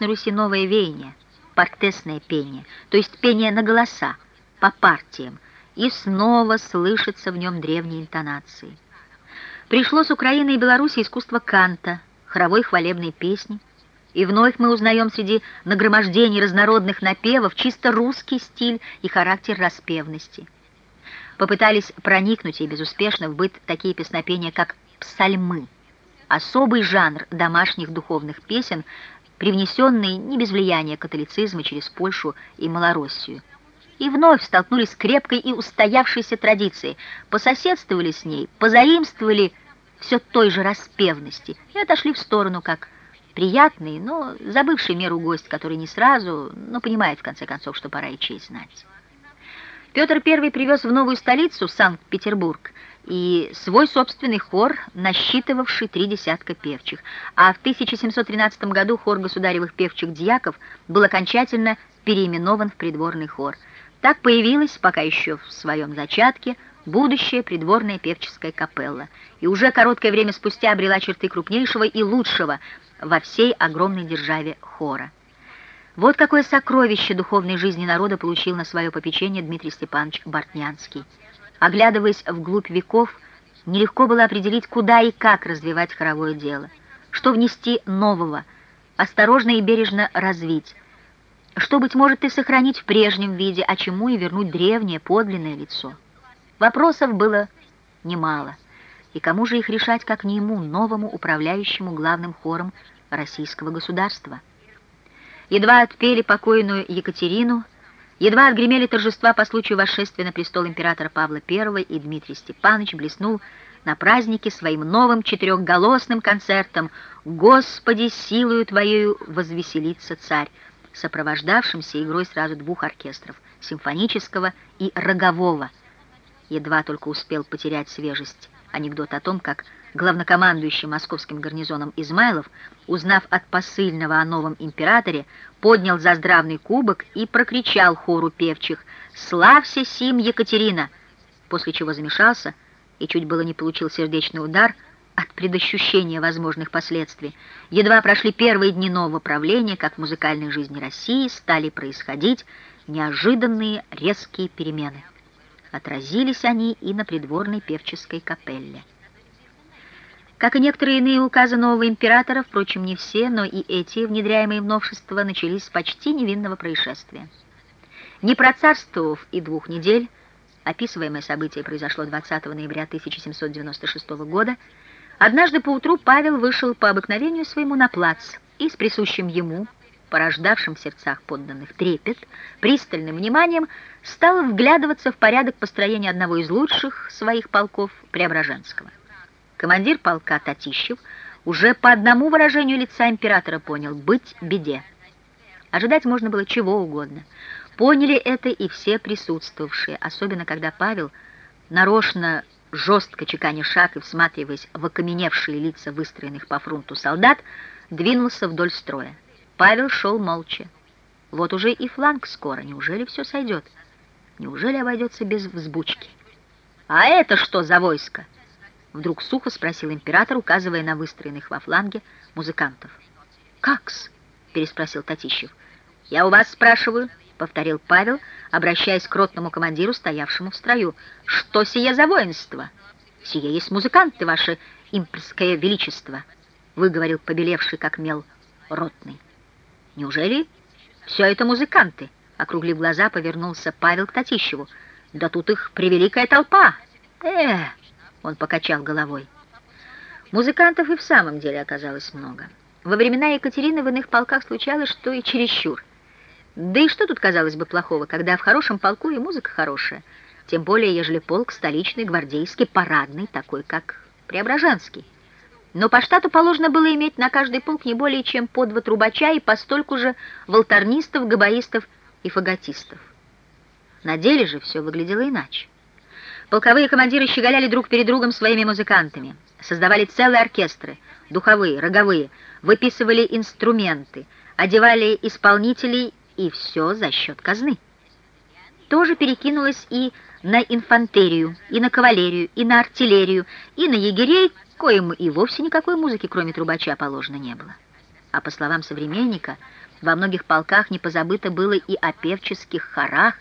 на Руси новое веяние, партесное пение, то есть пение на голоса, по партиям, и снова слышатся в нем древние интонации. Пришло с Украины и Беларуси искусство канта, хоровой хвалебной песни, и вновь мы узнаем среди нагромождений разнородных напевов чисто русский стиль и характер распевности. Попытались проникнуть и безуспешно в быт такие песнопения, как псальмы, особый жанр домашних духовных песен, привнесенный не без влияния католицизма через Польшу и Малороссию. И вновь столкнулись с крепкой и устоявшейся традицией, пососедствовали с ней, позаимствовали все той же распевности и отошли в сторону, как приятный, но забывший меру гость, который не сразу, но понимает в конце концов, что пора и честь знать. Петр I привез в новую столицу, Санкт-Петербург, и свой собственный хор, насчитывавший три десятка певчих, а в 1713 году хор государевых певчих дьяков был окончательно переименован в придворный хор. Так появилась, пока еще в своем зачатке, будущая придворная певческая капелла, и уже короткое время спустя обрела черты крупнейшего и лучшего во всей огромной державе хора. Вот какое сокровище духовной жизни народа получил на свое попечение Дмитрий Степанович Бортнянский. Оглядываясь вглубь веков, нелегко было определить, куда и как развивать хоровое дело, что внести нового, осторожно и бережно развить, что, быть может, и сохранить в прежнем виде, а чему и вернуть древнее, подлинное лицо. Вопросов было немало, и кому же их решать, как не ему, новому управляющему главным хором российского государства? Едва отпели покойную Екатерину, едва отгремели торжества по случаю восшествия на престол императора Павла I, и Дмитрий Степанович блеснул на празднике своим новым четырехголосным концертом «Господи, силою Твоею возвеселится царь», сопровождавшимся игрой сразу двух оркестров — симфонического и рогового — едва только успел потерять свежесть анекдот о том, как главнокомандующий московским гарнизоном Измайлов, узнав от посыльного о новом императоре, поднял заздравный кубок и прокричал хору певчих «Славься сим, Екатерина!», после чего замешался и чуть было не получил сердечный удар от предощущения возможных последствий. Едва прошли первые дни нового правления, как в музыкальной жизни России стали происходить неожиданные резкие перемены. Отразились они и на придворной певческой капелле. Как и некоторые иные указы нового императора, впрочем, не все, но и эти внедряемые в новшества начались с почти невинного происшествия. Не процарствовав и двух недель, описываемое событие произошло 20 ноября 1796 года, однажды поутру Павел вышел по обыкновению своему на плац и с присущим ему, порождавшим в сердцах подданных трепет, пристальным вниманием стал вглядываться в порядок построения одного из лучших своих полков Преображенского. Командир полка Татищев уже по одному выражению лица императора понял «быть беде». Ожидать можно было чего угодно. Поняли это и все присутствовавшие, особенно когда Павел, нарочно жестко чеканя шаг и всматриваясь в окаменевшие лица выстроенных по фронту солдат, двинулся вдоль строя. Павел шел молча. Вот уже и фланг скоро. Неужели все сойдет? Неужели обойдется без взбучки? «А это что за войско?» Вдруг сухо спросил император, указывая на выстроенных во фланге музыкантов. «Как-с?» — переспросил Татищев. «Я у вас спрашиваю», — повторил Павел, обращаясь к ротному командиру, стоявшему в строю. «Что сие за воинство?» «Сие есть музыканты, ваше имперское величество», — выговорил побелевший как мел ротный. Неужели все это музыканты? Округлив глаза, повернулся Павел к Татищеву. Да тут их превеликая толпа. Э, он покачал головой. Музыкантов и в самом деле оказалось много. Во времена Екатерины в иных полках случалось, что и чересчур. Да и что тут, казалось бы, плохого, когда в хорошем полку и музыка хорошая, тем более, ежели полк столичный, гвардейский, парадный, такой, как Преображенский. Но по штату положено было иметь на каждый полк не более чем по два трубача и постольку же волторнистов, габаистов и фаготистов. На деле же все выглядело иначе. Полковые командиры щеголяли друг перед другом своими музыкантами, создавали целые оркестры, духовые, роговые, выписывали инструменты, одевали исполнителей, и все за счет казны. Тоже перекинулось и на инфантерию, и на кавалерию, и на артиллерию, и на егерей, коим и вовсе никакой музыки, кроме трубача, положено не было. А по словам современника, Во многих полках не позабыто было и о певческих хорах.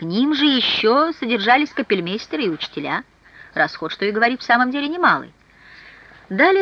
К ним же еще содержались капельмейстеры и учителя. Расход, что и говорить, в самом деле немалый. Далее